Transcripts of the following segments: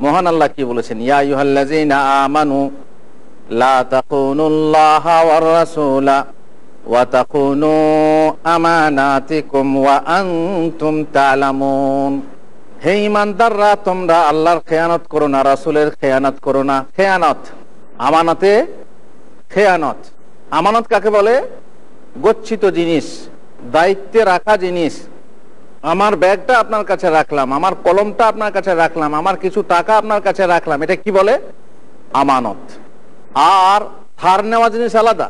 মহান আল্লাহ কি বলেছেন? ইয়া ইউহাল্লাযীনা আমানু, লা তাকুনুল্লাহা ওয়ার রাসূলা ওয়া তাকুনু আমানাতিকুম ওয়া আনতুম তা'লামুন। হে ঈমানদাররা, তোমরা আল্লাহর খেয়ানত করো না, রাসূলের খেয়ানত করো না। খেয়ানত? আমানতে? খেয়ানত। আমানত কাকে বলে? গচ্ছিত জিনিস, দায়িত্বে রাখা জিনিস। আমার ব্যাগটা আপনার কাছে রাখলাম, আমার কলমটা আপনার কাছে রাখলাম, আমার কিছু টাকা আপনার কাছে রাখলাম, এটা কি বলে? আমানত। আর ধার নেওয়া জিনিস আলাদা।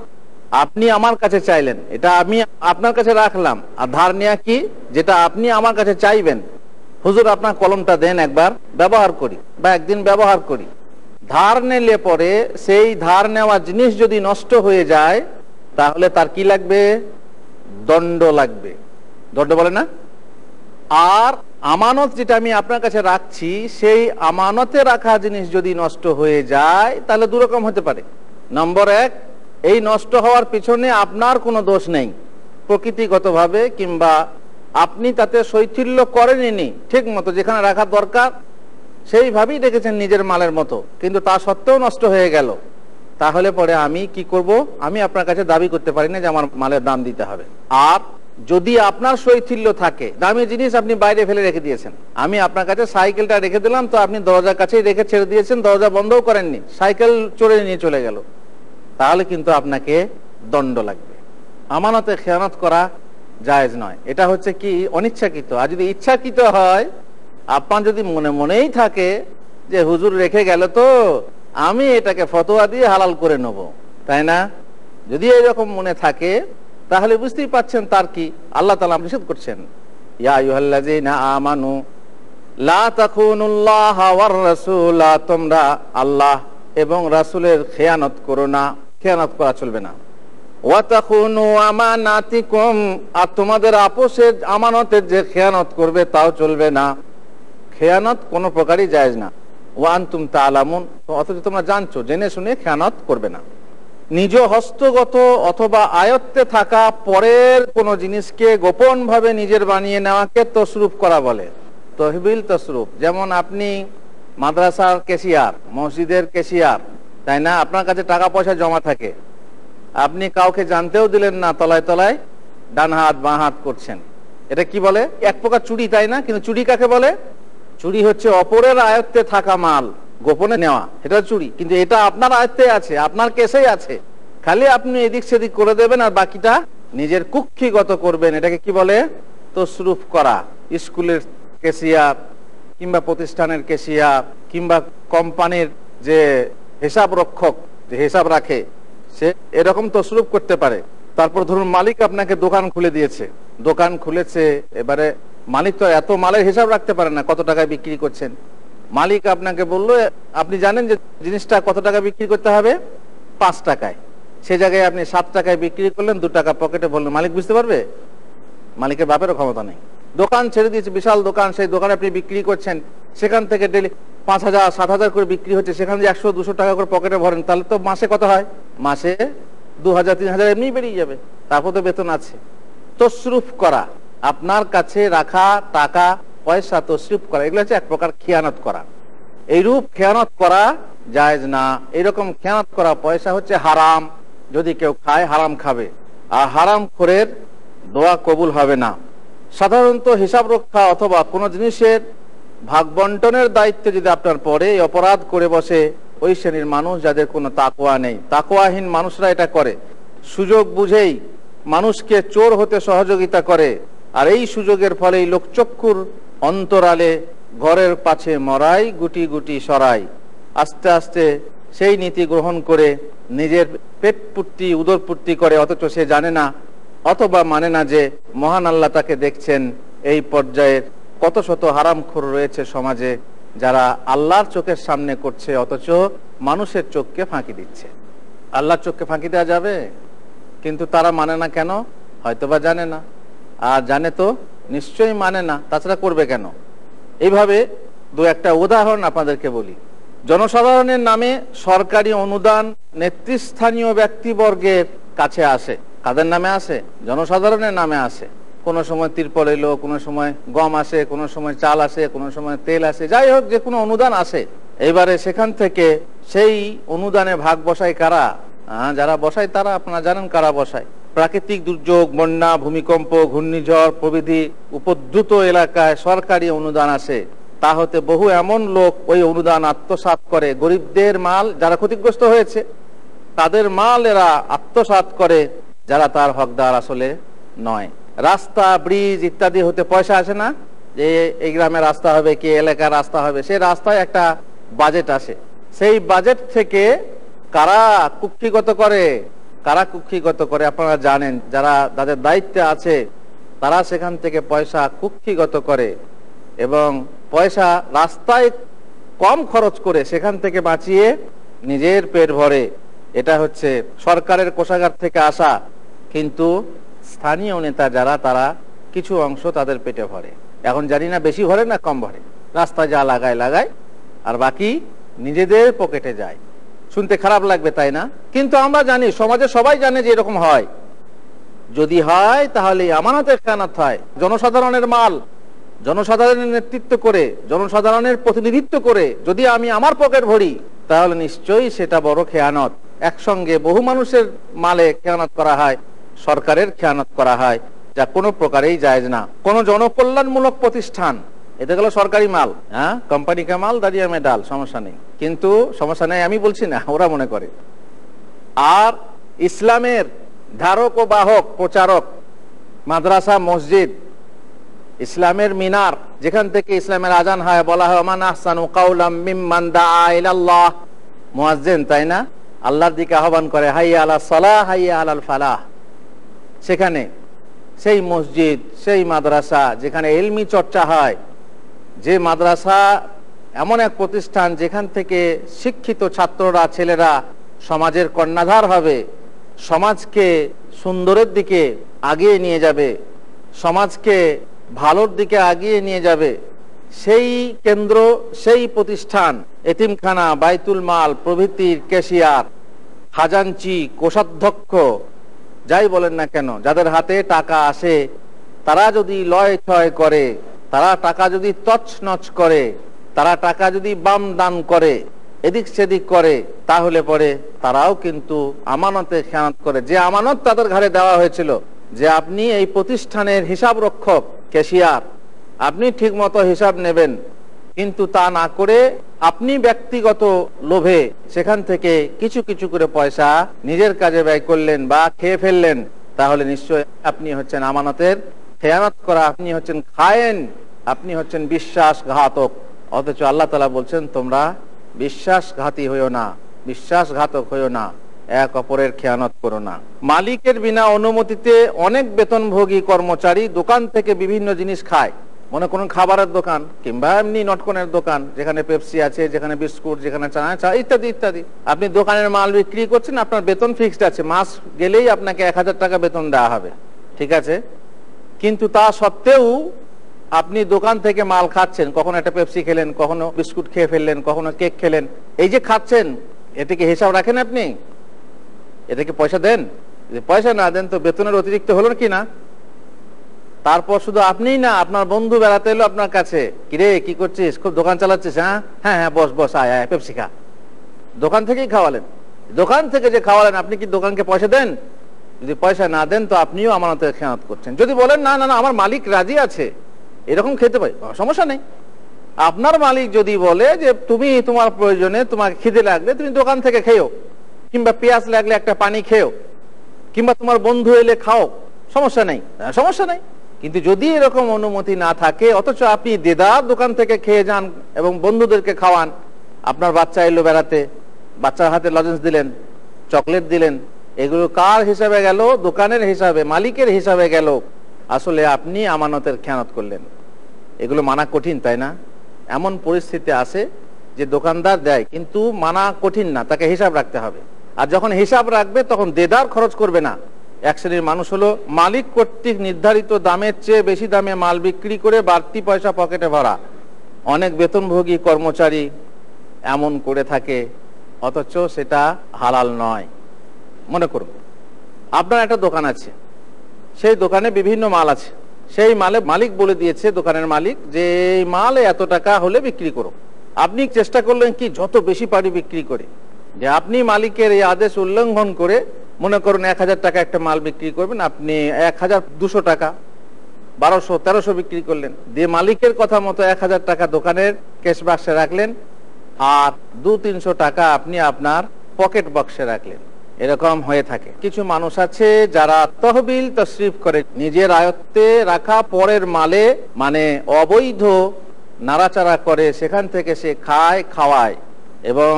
আপনি আমার কাছে চাইলেন, এটা আমি আপনার কাছে রাখলাম। আর ধার নেওয়া কি? যেটা আপনি আমার কাছে চাইবেন। হুজুর, আপনার কলমটা দেন একবার, ব্যবহার করি, বা একদিন ব্যবহার করি। ধার নিলে পরে সেই ধার নেওয়া জিনিস যদি নষ্ট হয়ে যায়, তাহলে তার কি লাগবে? দণ্ড লাগবে। দণ্ড বলে না? আর আমানত যেটা আমি আপনার কাছে রাখছি, সেই আমানতে রাখা জিনিস যদি নষ্ট হয়ে যায়, তাহলে দুরকম হতে পারে। নম্বর এক, এই নষ্ট হওয়ার পিছনে আপনার কোনো দোষ নেই, প্রকৃতিগতভাবে কিংবা আপনি তাতে শৈথিল্য করেননি, ঠিক মতো যেখানে রাখা দরকার, সেইভাবেই রেখেছেন নিজের মালের মতো, কিন্তু তা সত্ত্বেও নষ্ট হয়ে গেল। তাহলে পরে আমি কি করব? আমি আপনার কাছে দাবি করতে পারি না যে আমার মালের দাম দিতে হবে। আর যদি আপনার শৈথিল্য থাকে, দামি জিনিস আপনি বাইরে ফেলে রেখে দিয়েছেন। আমি আপনার কাছে সাইকেলটা রেখে দিলাম, তো আপনি দরজার কাছেই রেখে ছেড়ে দিয়েছেন, দরজা বন্ধও করেননি, সাইকেল চড়ে নিয়ে চলে গেল। তাহলে কিন্তু আপনাকে দণ্ড লাগবে। আমানতে খেয়ানত করা জায়েজ নয়। এটা হচ্ছে কি? অনিচ্ছাকৃত। আর যদি ইচ্ছাকৃত হয়, আপনার যদি মনে মনেই থাকে যে হুজুর রেখে গেল তো, আমি এটাকে ফতোয়া দিয়ে হালাল করে নেব। তাই না? যদি এরকম মনে থাকে তাহলে বুঝতেই পাচ্ছেন তার কি? আল্লাহ তালা নিষেধ করছেন। আমানু তোমরা আল্লাহ এবং রাসূলের খেয়ানত করো না, খেয়ানত করা চলবে না। আর তোমাদের আপোষের আমানতের যে খেয়ানত করবে তাও চলবে না। খেয়ানত কোনো প্রকারই জায়েজ না। ওয়ান তুম তা আলামুন অথচ তোমরা জানছো, জেনে শুনে খেয়ানত করবে না। নিজ হস্তগত অথবা আয়ত্তে থাকা পরের কোনো জিনিসকে গোপন ভাবে নিজের বানিয়ে নেওয়াকে তসরুপ করা বলে। তহবিল তসরুপ। যেমন আপনি মাদ্রাসার কেশিয়ার, মসজিদের কেশিয়ার, তাই না? আপনার কাছে টাকা পয়সা জমা থাকে। আপনি কাউকে জানতেও দিলেন না, তলায় তলায় ডান হাত, বাঁ হাত করছেন। এটা কি বলে? এক প্রকার চুরি, তাই না? কিন্তু চুরি কাকে বলে? চুরি হচ্ছে অপরের আয়ত্তে থাকা মাল। গোপনে নেওয়া, এটা চুরি। কিন্তু এটা আপনার আয়ত্তে আছে, আপনার কেসেই আছে। খালি আপনি এদিক সেদিক করে দেবেন আর বাকিটা নিজের কুক্ষিগত করবেন। এটাকে কি বলে? তসরুফ করা। স্কুলের কেশিয়ার কিংবা প্রতিষ্ঠানের কেশিয়ার কিংবা কোম্পানির যে হিসাব রক্ষক, যে হিসাব রাখে, সে এরকম তসরুফ করতে পারে। তারপর ধরুন মালিক আপনাকে দোকান খুলে দিয়েছে। দোকান খুলেছে, এবারে মালিক তো এত মালের হিসাব রাখতে পারে না, কত টাকায় বিক্রি করছেন। মালিক আপনাকে বলল, আপনি জানেন যে জিনিসটা কত টাকা বিক্রি করতে হবে? পাঁচ টাকায়। সে জায়গায় আপনি সাত টাকায় বিক্রি করলেন, দু টাকা পকেটে বললেন মালিক বুঝতে পারবে? মালিকের বাপেরও ক্ষমতা নেই। দোকান ছেড়ে দিয়েছে, বিশাল দোকান। সেই দোকানে আপনি বিক্রি করছেন। সেখান থেকে ডেলি পাঁচ হাজার, সাত হাজার করে বিক্রি হচ্ছে। সেখানে যে একশো, দুশো টাকা করে পকেটে ভরেন। তাহলে তো মাসে কত হয়? মাসে দু হাজার, তিন হাজার এমনি বেরিয়ে যাবে। তারপর তো বেতন আছে। তসরুফ করা। আপনার কাছে রাখা টাকা পয়সা তসরুফ করা, এগুলো হচ্ছে এক প্রকার খেয়ানত করা। এইরূপ খেয়ানত করা জায়েজ না। এরকম খেয়ানত করা পয়সা হচ্ছে হারাম। যদি কেউ খায়, হারাম খাবে। আর হারাম খোরের দোয়া কবুল হবে না। সাধারণত হিসাব রক্ষা অথবা কোনো জিনিসের ভাগ বন্টনের দায়িত্বে যদি আপনার পরে অপরাধ করে বসে, ওই শ্রেণির মানুষ যাদের কোনো তাকোয়া নেই। তাকোয়াহীন মানুষরা এটা করে। সুযোগ বুঝেই মানুষকে চোর হতে সহযোগিতা করে। আর এই সুযোগের ফলেই লোকচক্ষুর অন্তরালে ঘরের পাছে মরাই, গুটি গুটি সরাই। আস্তে আস্তে সেই নীতি গ্রহণ করে নিজের পেট পূর্তি উদর পূর্তি করে, অথচ সে জানে না, অথবা মানে না যে মহান আল্লাহ তাকে দেখছেন। এই পর্যায়ের কত শত হারামখোর রয়েছে সমাজে, যারা আল্লাহর চোখের সামনে করছে, অথচ মানুষের চোখকে ফাঁকি দিচ্ছে। আল্লাহর চোখকে ফাঁকি দেওয়া যাবে? কিন্তু তারা মানে না কেন? হয়তোবা জানে না। আর জানে তো নিশ্চয়ই মানে না, তাছাড়া করবে কেন? এইভাবে দু একটা উদাহরণ আপনাদেরকে বলি। জনসাধারণের নামে সরকারি অনুদান নেতৃস্থানীয় ব্যক্তিবর্গের কাছে আসে। কাদের নামে আসে? জনসাধারণের নামে আসে। কোনো সময় তিরপল এলো, কোনো সময় গম আসে, কোনো সময় চাল আসে, কোনো সময় তেল আসে, যাই হোক, যে কোনো অনুদান আসে। এবারে সেখান থেকে সেই অনুদানে ভাগ বসায় কারা? যারা বসায় তারা, আপনারা জানেন কারা বসায়। প্রাকৃতিক দুর্যোগ, বন্যা, ভূমিকম্প, ঘূর্ণিঝড় প্রভৃতি উপদ্রুত এলাকায় সরকারি অনুদান আসে। তা হতে বহু এমন লোক ওই অনুদান আত্মসাৎ করে। গরিবদের মাল যারা ক্ষতিগ্রস্ত হয়েছে, তাদের মাল এরা আত্মসাৎ করে, যারা তার হকদার আসলে নয়। রাস্তা, ব্রিজ ইত্যাদি হতে পয়সা আসে না। যে এই গ্রামে রাস্তা হবে, কি এলাকার রাস্তা হবে সেই রাস্তায় একটা বাজেট আসে। সেই বাজেট থেকে কারা কুক্ষিগত করে? কারা কুক্ষিগত করে, আপনারা জানেন, যারা তাদের দায়িত্বে আছে, তারা সেখান থেকে পয়সা কুক্ষিগত করে এবং পয়সা রাস্তায় কম খরচ করে সেখান থেকে বাঁচিয়ে নিজের পেট ভরে। এটা হচ্ছে সরকারের কোষাগার থেকে আসা, কিন্তু স্থানীয় নেতা যারা, তারা কিছু অংশ তাদের পেটে ভরে। এখন জানি না বেশি ভরে না কম ভরে। রাস্তায় যা লাগায় লাগায়, আর বাকি নিজেদের পকেটে যায়। শুনতে খারাপ লাগবে, তাই না? কিন্তু আমরা জানি, সমাজে সবাই জানে যে এরকম হয়। যদি হয়, তাহলে আমানতের খেয়ানত হয়। জনসাধারণের মাল, জনসাধারণের নেতৃত্ব করে, জনসাধারণের প্রতিনিধিত্ব করে, যদি আমি আমার পকেট ভরি, তাহলে নিশ্চয়ই সেটা বড় খেয়ানত। একসঙ্গে বহু মানুষের মালে খেয়ানত করা হয়, সরকারের খেয়ানত করা হয়। যা কোনো প্রকারেই যায় না। কোনো জনকল্যাণমূলক প্রতিষ্ঠান এটা গেল সরকারি মাল হ্যাঁ? কোম্পানি কা মাল, দাঁড়িয়ে মেডাল সমস্যা নেই। কিন্তু সমস্যা নেই, আমি বলছি না, ওরা মনে করে। আর ইসলামের ধারক ও বাহক, প্রচারক, মাদ্রাসা, মসজিদ, ইসলামের মিনার, যেখান থেকে ইসলামের আজান হয়, বলা হয়, ওমান আহসানু দাআ তাই না? আল্লাহর দিকে আহ্বান করে, হাইয়া আলা সালাহ, হাইয়া আলাল ফালাহ। সেখানে সেই মসজিদ, সেই মাদ্রাসা, যেখানে এলমি চর্চা হয় যে মাদ্রাসা এমন এক প্রতিষ্ঠান যেখান থেকে শিক্ষিত ছাত্ররা, ছেলেরা সমাজের কর্ণাধার হবে, সমাজকে সুন্দরের দিকে আগিয়ে নিয়ে যাবে, সমাজকে ভালোর দিকে আগিয়ে নিয়ে যাবে। সেই কেন্দ্র, সেই প্রতিষ্ঠান, এতিমখানা, বাইতুল মাল, প্রভৃতির ক্যাশিয়ার, খাজাঞ্চি, কোষাধ্যক্ষ, যাই বলেন না কেন, যাদের হাতে টাকা আসে, তারা যদি লয় ছয় করে তারা টাকা যদি তছনছ করে, তারা টাকা যদি বাম দান করে, এদিক সেদিক করে, তাহলে পরে তারাও কিন্তু আমানতে খেয়ানত করে। যে আমানত তাদের ঘরে দেওয়া হয়েছিল, যে আপনি এই প্রতিষ্ঠানের হিসাব রক্ষক ক্যাশিয়ার, আপনি ঠিক মতো হিসাব নেবেন, কিন্তু তা না করে আপনি ব্যক্তিগত লোভে সেখান থেকে কিছু কিছু করে পয়সা নিজের কাজে ব্যয় করলেন বা খেয়ে ফেললেন, তাহলে নিশ্চয় আপনি হচ্ছেন আমানতের খেয়ানত করা, আপনি হচ্ছেন খায়েন। আপনি হচ্ছেন বিশ্বাসঘাতক। অথচ আল্লাহ তালা বলছেন, তোমরা বিশ্বাসঘাতী হইও না, বিশ্বাসঘাতক হইও না, এক অপরের খেয়ানত করো না। মালিকের বিনা অনুমতিতে অনেক বেতনভোগী কর্মচারী দোকান থেকে বিভিন্ন জিনিস খায়। মনে করুন খাবারের দোকান কিংবা এমনি নটকনের দোকান, যেখানে পেপসি আছে, যেখানে বিস্কুট, যেখানে চানা চা, ইত্যাদি ইত্যাদি। আপনি দোকানের মাল বিক্রি করছেন, আপনার বেতন ফিক্সড আছে, মাস গেলেই আপনাকে এক হাজার টাকা বেতন দেওয়া হবে। ঠিক আছে? কিন্তু তা সত্ত্বেও আপনি দোকান থেকে মাল খাচ্ছেন, কখনো একটা পেপসি খেলেন, কখনো বিস্কুট খেয়ে ফেললেন, কখনো কেক খেলেন, এই যে খাচ্ছেন এটাকে হিসাব রাখেন আপনি? এটাকে পয়সা দেন? যদি পয়সা না দেন তো বেতনের অতিরিক্ত হলো কি না? তারপর শুধু আপনিই না, আপনার বন্ধু বেড়াতে এলো আপনার কাছে। কিরে, কি করছিস? খুব দোকান চালাচ্ছিস হ্যাঁ? হ্যাঁ হ্যাঁ বস বস, আয় আয় পেপসি খা। দোকান থেকেই খাওয়ালেন। দোকান থেকে যে খাওয়ালেন, আপনি কি দোকানকে পয়সা দেন? যদি পয়সা না দেন তো আপনিও আমানতের খেয়ানত করছেন। যদি বলেন, না না না, আমার মালিক রাজি আছে। এরকম খেতে পারি সমস্যা নেই। আপনার মালিক যদি বলে যে তুমি তোমার প্রয়োজনে তোমার খিদে লাগলে তুমি দোকান থেকে খেয়েও, কিংবা পেঁয়াজ লাগলে একটা পানি খেয়েও, কিংবা তোমার বন্ধু এলে খাও, সমস্যা নেই। সমস্যা নেই। কিন্তু যদি এরকম অনুমতি না থাকে, অথচ আপনি দেদার দোকান থেকে খেয়ে যান এবং বন্ধুদেরকে খাওয়ান, আপনার বাচ্চা এলো বেড়াতে, বাচ্চার হাতে লজেন্স দিলেন, চকলেট দিলেন, এগুলো কার হিসাবে গেল? দোকানের হিসাবে, মালিকের হিসাবে গেল। আসলে আপনি আমানতের খেয়ানত করলেন। এগুলো মানা কঠিন, তাই না? এমন পরিস্থিতি আসে যে দোকানদার দেয়, কিন্তু মানা কঠিন না, তাকে হিসাব রাখতে হবে। আর যখন হিসাব রাখবে, তখন দেদার খরচ করবে না। এক শ্রেণির মানুষ হলো মালিক কর্তৃক নির্ধারিত দামের চেয়ে বেশি দামে মাল বিক্রি করে বাড়তি পয়সা পকেটে ভরা। অনেক বেতনভোগী কর্মচারী এমন করে থাকে, অথচ সেটা হালাল নয়। মনে করুন, আপনার একটা দোকান আছে, সেই দোকানে বিভিন্ন মাল আছে। সেই মালে মালিক বলে দিয়েছে দোকানের মালিক যে, এই মাল এত টাকা হলে বিক্রি করো। আপনি চেষ্টা করলেন কি যত বেশি পারি বিক্রি করে। যে আপনি মালিকের এই আদেশ উল্লঙ্ঘন করে মনে করুন এক হাজার টাকা একটা মাল বিক্রি করবেন, আপনি এক হাজার দুশো টাকা, বারোশো, তেরোশো বিক্রি করলেন। দিয়ে মালিকের কথা মতো এক হাজার টাকা দোকানের ক্যাশ বাক্সে রাখলেন আর দু তিনশো টাকা আপনি আপনার পকেট বক্সে রাখলেন। এরকম হয়ে থাকে। কিছু মানুষ আছে যারা তহবিল তশরিফ করে, নিজের আয়ত্তে রাখা পরের মালে মানে অবৈধ নাড়াচাড়া করে সেখান থেকে সে খায়, খাওয়ায় এবং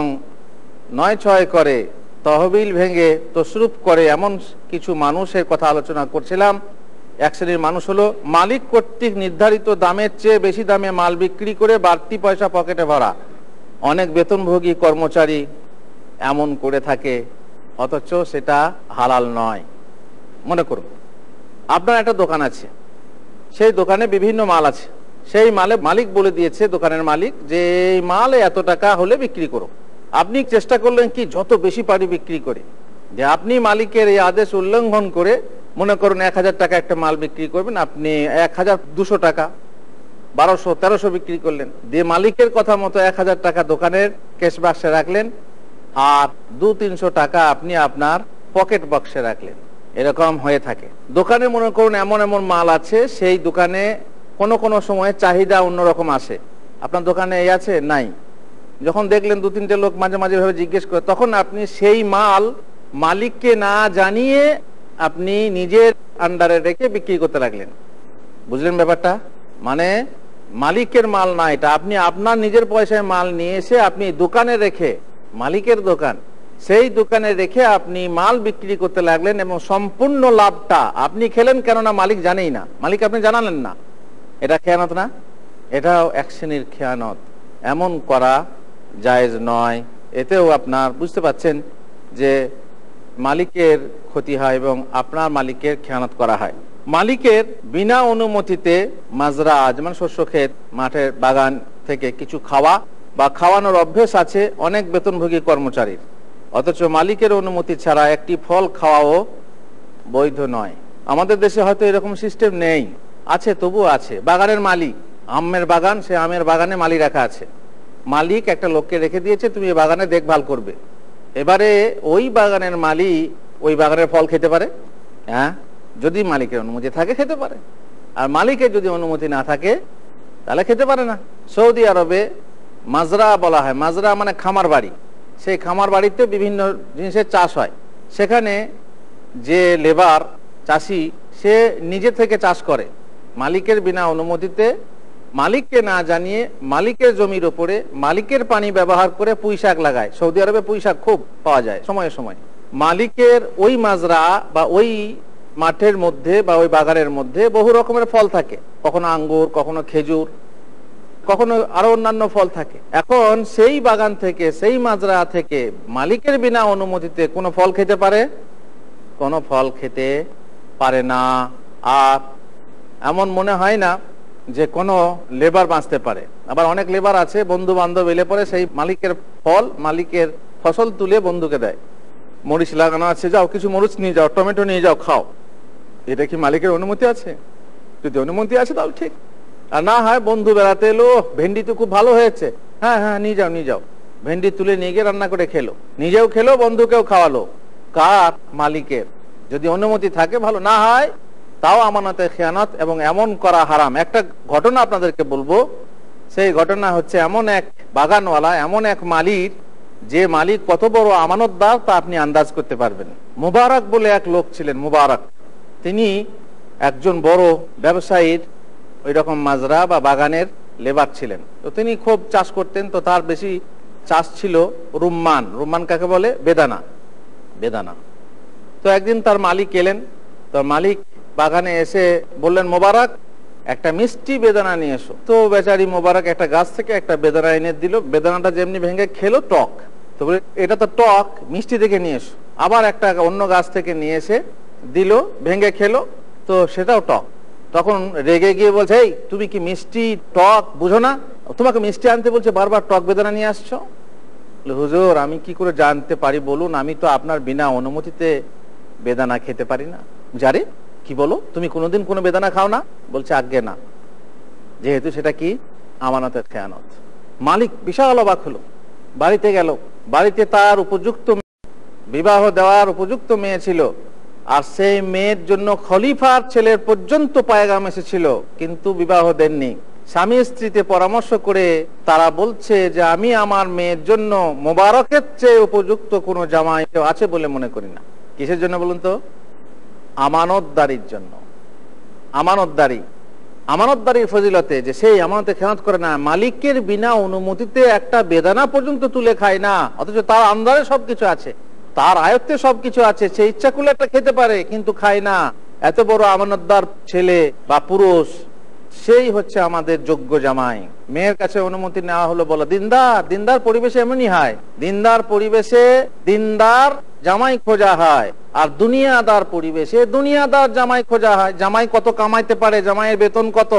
নয় ছয় করে তহবিল ভেঙে তসরুপ করে এমন কিছু মানুষের কথা আলোচনা করছিলাম। এক শ্রেণির মানুষ হলো, মালিক কর্তৃক নির্ধারিত দামের চেয়ে বেশি দামে মাল বিক্রি করে বাড়তি পয়সা পকেটে ভরা। অনেক বেতনভোগী কর্মচারী এমন করে থাকে। অথচ সেটা হালাল নয়। মনে করুন, আপনার একটা দোকান আছে, সেই দোকানে বিভিন্ন মাল আছে। সেই মালে মালিক বলে দিয়েছে দোকানের মালিক যে, এই মাল এত টাকা হলে বিক্রি করো। আপনি চেষ্টা করলেন কি, যত বেশি পারি বিক্রি করে। যে আপনি মালিকের এই আদেশ উল্লঙ্ঘন করে মনে করুন এক হাজার টাকা একটা মাল বিক্রি করবেন, আপনি এক হাজার দুশো টাকা, বারোশো, তেরোশো বিক্রি করলেন। দিয়ে মালিকের কথা মতো এক হাজার টাকা দোকানের ক্যাশ বাক্সে রাখলেন আর দু তিনশো টাকা আপনি আপনার পকেট বক্সে রাখলেন। এরকম হয়ে থাকে। দোকানে মনে করুন এমন এমন মাল আছে, সেই দোকানে কোনো কোনো সময় চাহিদা অন্যরকম আসে। আপনার দোকানে এই আছে? নাই। যখন দেখলেন দু তিনটে লোক মাঝে মাঝে ভাবে জিজ্ঞেস করে, তখন আপনি সেই মাল মালিককে না জানিয়ে আপনি নিজের আন্ডারে রেখে বিক্রি করতে লাগলেন। বুঝলেন ব্যাপারটা? মানে মালিকের মাল না এটা। আপনি আপনার নিজের পয়সায় মাল নিয়ে এসে আপনি দোকানে রেখে মালিকের দোকান, সেই দোকানে রেখে আপনি মাল বিক্রি করতে লাগলেন এবং সম্পূর্ণ লাভটা আপনি খেলেন কেননা মালিক জানেই না। মালিক আপনি জানালেন না। এটা খেয়ানত না? এটাও এক শ্রেণির খেয়ানত। এমন করা জায়েজ নয়। এতেও আপনার বুঝতে পাচ্ছেন যে মালিকের ক্ষতি হয় এবং আপনার মালিকের খেয়ানত করা হয়। মালিকের বিনা অনুমতিতে মাজরা যেমন শস্য ক্ষেত, মাঠের বাগান থেকে কিছু খাওয়া বা খাওয়ানোর অভ্যেস আছে অনেক বেতনভোগী কর্মচারীর। অথচ মালিকের অনুমতি ছাড়া একটি ফল খাওয়াও বৈধ নয়। আমাদের দেশে হয়তো এরকম সিস্টেম নেই। আছে তবু আছে। বাগানের মালিক। আমের বাগান, সে আমের বাগানে মালি রাখা আছে। মালিক একটা লোককে রেখে দিয়েছে, তুমি এই বাগানে দেখভাল করবে। এবারে ওই বাগানের মালি ওই বাগানের ফল খেতে পারে? হ্যাঁ? যদি মালিকের অনুমতি থাকে, খেতে পারে। আর মালিকের যদি অনুমতি না থাকে, তাহলে খেতে পারে না। সৌদি আরবে মাজরা বলা হয়। মাজরা মানে খামার বাড়ি। সেই খামার বাড়িতে বিভিন্ন জিনিসের চাষ হয়। সেখানে যে লেবার, চাষি, সে নিজে থেকে চাষ করে। মালিকের বিনা অনুমতিতে মালিককে না জানিয়ে মালিকের জমির ওপরে মালিকের পানি ব্যবহার করে পুঁই শাক লাগায়। সৌদি আরবে পুঁই শাক খুব পাওয়া যায়, সময়ে সময়। মালিকের ওই মাজরা বা ওই মাঠের মধ্যে বা ওই বাগানের মধ্যে বহু রকমের ফল থাকে। কখনো আঙ্গুর, কখনো খেজুর কখনো আরও অন্যান্য ফল থাকে। এখন সেই বাগান থেকে, সেই মাজরা থেকে মালিকের বিনা অনুমতিতে কোনো ফল খেতে পারে? কোনো ফল খেতে পারে না। আর এমন মনে হয় না যে কোনো লেবার বাঁচতে পারে। আবার অনেক লেবার আছে বন্ধু বান্ধব এলে পরে সেই মালিকের ফল, মালিকের ফসল তুলে বন্ধুকে দেয়। মরিচ লাগানো আছে, যাও কিছু মরিচ নিয়ে যাও, টমেটো নিয়ে যাও, খাও। এটা কি মালিকের অনুমতি আছে? যদি অনুমতি আছে তাহলে ঠিক। আর না হয় বন্ধু বেড়াতে এলো ভেন্ডি তো খুব ভালো হয়েছে। হ্যাঁ হ্যাঁ নিয়ে যাও নিয়ে যাও। ভেন্ডি তুলে নিয়ে গিয়ে রান্না করে খেলো। নিজেও খেলো, বন্ধুকেও খাওয়ালো। কার? মালিকের। যদি অনুমতি থাকে, ভালো। না হয়, তাও আমানতে খেয়ানত এবং এমন করা হারাম। একটা ঘটনা আপনাদেরকে বলব। সেই ঘটনা হচ্ছে এমন এক বাগানওয়ালা, এমন এক মালিক, যে মালিক কত বড় আমানতদার তা আপনি আন্দাজ করতে পারবেন মুবারক বলে এক লোক ছিলেন, মুবারক। তিনি একজন বড় ব্যবসায়ীর ওই রকম মাজরা বা বাগানের লেবার ছিলেন। তো তিনি খুব চাষ করতেন, তো তার বেশি চাষ ছিল রুম্মান। রুম্মান কাকে বলে? বেদানা। বেদানা। তো একদিন তার মালিক এলেন তো মালিক বাগানে এসে বললেন, মোবারক, একটা মিষ্টি বেদানা নিয়ে এসো। তো বেচারি মোবারক একটা গাছ থেকে একটা বেদানা এনে দিল। বেদানাটা যেমনি ভেঙে খেলো, টক। তো এটা তো টক, মিষ্টি দেখে নিয়ে এসো। আবার একটা অন্য গাছ থেকে নিয়ে এসে দিল, ভেঙে খেলো, তো সেটাও টক। তখন রেগে গিয়ে বলছে, এই, তুমি কি মিষ্টি টক বুঝো না? তোমাকে মিষ্টি আনতে বলছে, বারবার টক বেদানা নিয়ে আসছো? হুজুর, আমি কি করে জানতে পারি বলুন? আমি তো আপনার বিনা অনুমতিতে বেদানা খেতে পারি না। জারে কি বলো? তুমি কোনোদিন কোনো বেদানা খাও না? বলছে, আজ্ঞে না। যেহেতু সেটা কি? আমানতের খেয়ানত। মালিক বিশাল অবাক হলো। বাড়িতে গেল। বাড়িতে তার উপযুক্ত বিবাহ দেওয়ার উপযুক্ত মেয়ে ছিল। আর সেই মেয়ের জন্য খলিফার ছেলের পর্যন্ত পায়গাম এসেছিল, কিন্তু বিবাহ দেননি। স্বামী স্ত্রীতে পরামর্শ করে তারা বলছে যে, আমি আমার মেয়ের জন্য মোবারকের চেয়ে উপযুক্ত কোনো জামাই আছে বলে মনে করি না। কিসের জন্য বলুন তো? আমানতদারির জন্য। আমানতদারি। আমানতদারির ফজিলতে যে সেই আমানতে খেয়ানত করে না, মালিকের বিনা অনুমতিতে একটা বেদানা পর্যন্ত তুলে খায় না, অথচ তার আন্দারে সবকিছু আছে। তার আয়ত্তে সবকিছু আছে, সে ইচ্ছা করলে একটা খেতে পারে, কিন্তু খায় না। এত বড় আমানতদার ছেলে বা পুরুষ, সেই হচ্ছে আমাদের যোগ্য জামাই। মেয়ের কাছে অনুমতি নেওয়া হলো বলো, দিনদার দিনদার পরিবেশে এমনই হয়। দিনদার পরিবেশে দিনদার জামাই খোঁজা হয়, আর দুনিয়াদার পরিবেশে দুনিয়াদার জামাই খোঁজা হয়। জামাই কত কামাইতে পারে, জামাইয়ের বেতন কত?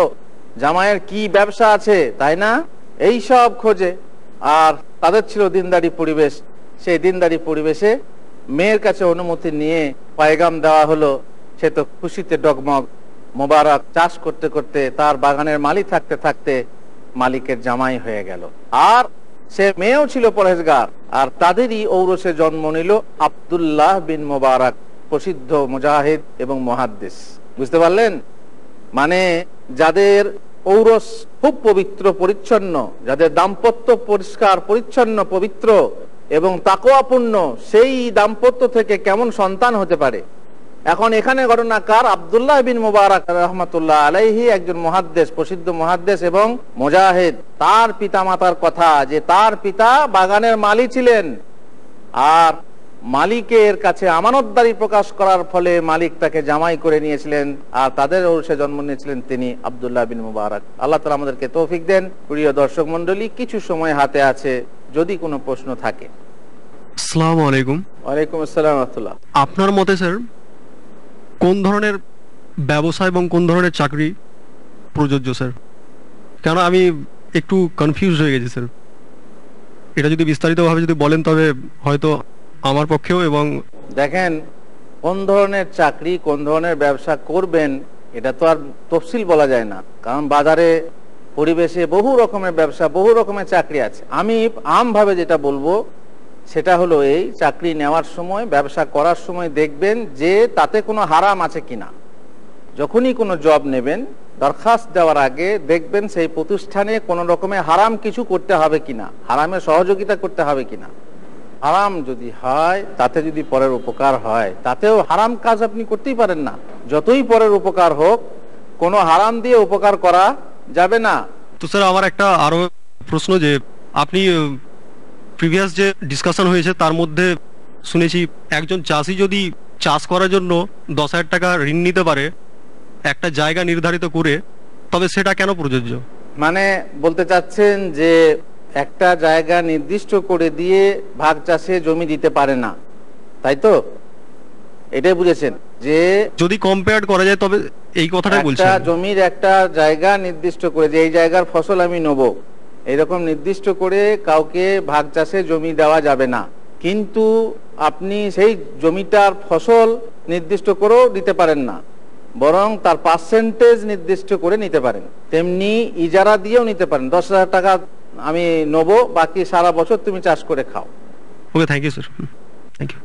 জামাইয়ের কি ব্যবসা আছে, তাই না? এই সব খোঁজে। আর তাদের ছিল দিনদারি পরিবেশ। সেই দিনদারি পরিবেশে মেয়ের কাছে অনুমতি নিয়ে পায়গাম দেওয়া হলো। সে তো খুশিতে ডগমগ। মোবারক চাষ করতে করতে তার বাগানের মালিক থাকতে থাকতে মালিকের জামাই হয়ে গেল। আর সে মেয়েও ছিল পরহেজগার। আর তাদেরই ঔরসে জন্ম নিল আবদুল্লাহ বিন মোবারক, প্রসিদ্ধ মুজাহিদ এবং মহাদ্দেশ বুঝতে পারলেন? মানে যাদের ঔরস খুব পবিত্র, পরিচ্ছন্ন, যাদের দাম্পত্য পরিষ্কার, পরিচ্ছন্ন, পবিত্র এবং তাকোয়াপূর্ণ সেই দাম্পত্য থেকে কেমন সন্তান হতে পারে? এখন এখানে ঘটনাকার আবদুল্লাহ বিন মুবারক রহমতুল্লাহ আলাইহি একজন মহাদ্দেশ প্রসিদ্ধ মহাদ্দেশ এবং মোজাহেদ। তার পিতা মাতার কথা যে তার পিতা বাগানের মালি ছিলেন। আর মালিকের কাছে আমানতদারি প্রকাশ করার ফলে মালিক তাকে জামাই করে নিয়েছিলেন আর তাদের ঔরসে জন্ম নিয়েছিলেন তিনি আবদুল্লাহ বিন মুবারক। আল্লাহ তালা আমাদেরকে তৌফিক দেন। প্রিয় দর্শক মন্ডলী কিছু সময় হাতে আছে যদি কোনো প্রশ্ন থাকে। আসসালামু আলাইকুম। ওয়ালাইকুম আসসালাম রহমতুল্লাহ। আপনার মতে স্যার কোন ধরনের ব্যবসা এবং কোন ধরনের চাকরি প্রযোজ্য স্যার? কেন আমি একটু কনফিউজ হয়ে গেছি স্যার। এটা যদি বিস্তারিতভাবে যদি বলেন তবে হয়তো আমার পক্ষেও এবং দেখেন, কোন ধরনের চাকরি, কোন ধরনের ব্যবসা করবেন, এটা তো আর তফসিল বলা যায় না। কারণ বাজারে, পরিবেশে বহু রকমের ব্যবসা, বহু রকমের চাকরি আছে। আমি আমভাবে যেটা বলব, সেটা হলো এই, চাকরি নেওয়ার সময়, ব্যবসা করার সময় দেখবেন যে তাতে কোনো হারাম আছে কিনা। যখনই কোনো জব নেবেন, দরখাস্ত দেওয়ার আগে দেখবেন সেই প্রতিষ্ঠানে কোনো রকমের হারাম কিছু করতে হবে কিনা, হারামের সহযোগিতা করতে হবে কিনা। হারাম যদি হয় তাতে যদি পরের উপকার হয় তাতেও হারাম কাজ আপনি করতেই পারেন না। যতই পরের উপকার হোক কোনো হারাম দিয়ে উপকার করা যাবে না। তো স্যার আমার একটা আরও প্রশ্ন যে আপনি প্রিভিয়াস যে ডিসকাশন হয়েছে তার মধ্যে শুনেছি একজন চাষি যদি চাষ করার জন্য দশ হাজার টাকা ঋণ নিতে পারে একটা জায়গা নির্ধারিত করে তবে সেটা কেন প্রযোজ্য? মানে বলতে চাচ্ছেন যে একটা জায়গা নির্দিষ্ট করে দিয়ে ভাগ চাষে জমি দিতে পারে না। তাই তো? এটাই বুঝেছেন যে যদি কম্পেয়ার করা যায় তবে এই কথাটাই বলছি জমির একটা জায়গা নির্দিষ্ট করে যে এই জায়গার ফসল আমি নেব এরকম নির্দিষ্ট করে কাউকে ভাগ চাষে জমি দেওয়া যাবে না। কিন্তু আপনি সেই জমিটার ফসল নির্দিষ্ট করেও দিতে পারেন না বরং তার পার্সেন্টেজ নির্দিষ্ট করে নিতে পারেন। তেমনি ইজারা দিয়েও নিতে পারেন। দশ হাজার টাকা আমি নেব বাকি সারা বছর তুমি চাষ করে খাও। Okay thank you sir thank you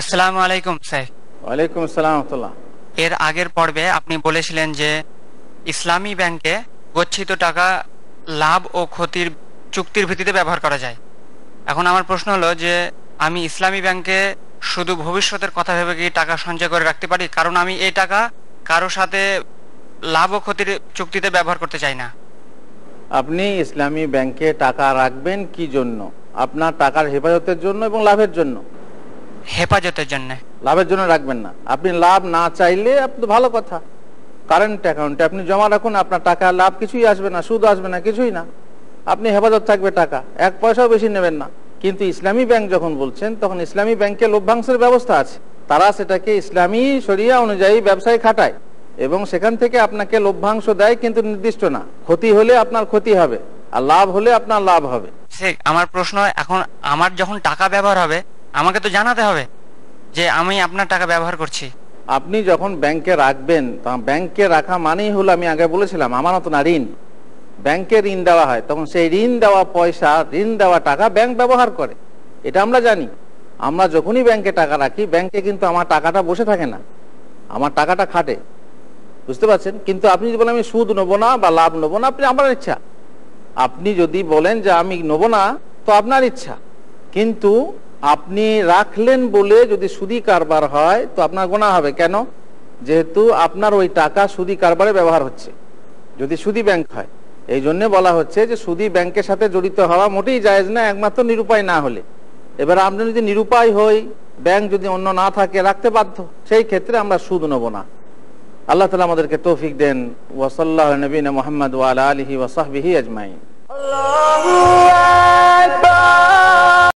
আসসালামু আলাইকুম স্যার। ওয়ালাইকুম আসসালাম এর আগের পর্বে আপনি বলেছিলেন যে ইসলামী ব্যাংকে গচ্ছিত টাকা লাভ ও ক্ষতির চুক্তির ভিত্তিতে ব্যবহার করা যায়। এখন আমার প্রশ্ন হলো যে আমি ইসলামী ব্যাংকে শুধু ভবিষ্যতের কথা ভেবে কি টাকা সঞ্চয় করে রাখতে পারি? কারণ আমি এই টাকা কারও সাথে লাভ ও ক্ষতির চুক্তিতে ব্যবহার করতে চাই না। আপনি ইসলামী ব্যাংকে টাকা রাখবেন কি জন্য? আপনার টাকার হেফাজতের জন্য এবং লাভের জন্য? হেফাজতের জন্য। লাভের জন্য রাখবেন না। আপনি লাভ না চাইলে আপনি ভালো কথা। কারেন্ট অ্যাকাউন্টে আপনি জমা রাখুন আপনার টাকা লাভ কিছুই আসবে না সুদ আসবে না কিছুই না। আপনি হেফাজত থাকবে টাকা এক পয়সাও বেশি নেবেন না। কিন্তু ইসলামী ব্যাংক যখন বলছেন তখন ইসলামী ব্যাংকে লভ্যাংশের ব্যবস্থা আছে। তারা সেটাকে ইসলামী সরিয়া অনুযায়ী ব্যবসায় খাটায়। এবং সেখান থেকে আপনাকে লভ্যাংশ দেয় কিন্তু নির্দিষ্ট না। ক্ষতি হলে আপনার ক্ষতি হবে আর লাভ হলে আপনার লাভ হবে। আমার প্রশ্ন এখন আমার যখন টাকা ব্যবহার হবে আমাকে তো জানাতে হবে যে আমি আপনার টাকা ব্যবহার করছি। আপনি যখন ব্যাংকে রাখবেন ব্যাংকে রাখা মানেই হলো আমি আগে বলেছিলাম আমানত না ঋণ। ব্যাংকে ঋণ দেওয়া হয় তখন সেই ঋণ দেওয়া পয়সা ঋণ দেওয়া টাকা ব্যাংক ব্যবহার করে। এটা আমরা জানি। আমরা যখনই ব্যাংকে টাকা রাখি ব্যাংকে কিন্তু আমার টাকাটা বসে থাকে না। আমার টাকাটা খাটে। বুঝতে পারছেন? কিন্তু আপনি যদি বলেন, আমি সুদ নেব না বা লাভ নেব না, আপনি আমার ইচ্ছা। আপনি যদি বলেন যে, আমি নেব না, তো আপনার ইচ্ছা। কিন্তু আপনি রাখলেন বলে যদি সুদি কারবার হয়, তো আপনার গোনা হবে। কেন? যেহেতু আপনার ওই টাকা সুদি কারবারে ব্যবহার হচ্ছে, যদি সুদি ব্যাংক হয়। এই জন্য বলা হচ্ছে যে, সুদি ব্যাংকের সাথে জড়িত হওয়া মোটেই জায়েজ না, একমাত্র নিরুপায় না হলে। এবার আপনি যদি নিরুপায় হই, ব্যাংক যদি অন্য না থাকে, রাখতে বাধ্য, সেই ক্ষেত্রে আমরা সুদ নেব না। আল্লাহ তালা আমাদেরকে তৌফিক দেন। ওয়াসাল্লাহ নবীন মোহাম্মদ ওয়ালা আলহি ওয়াসাহবিহি আজমাইন।